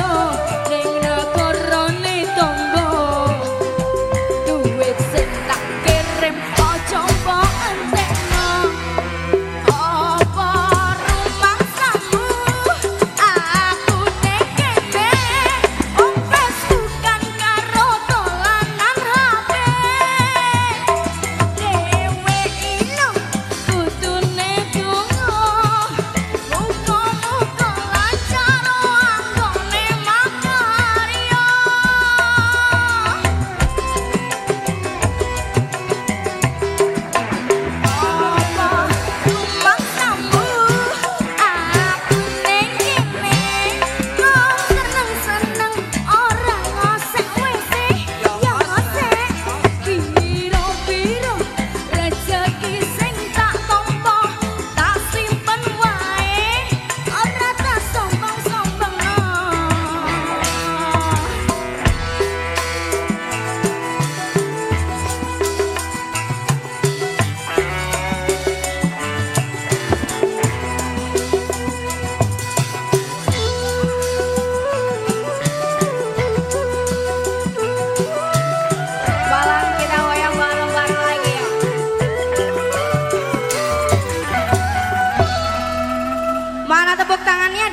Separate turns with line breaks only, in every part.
চোখ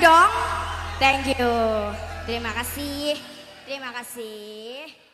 dong. Thank you. Terima kasih. Terima kasih.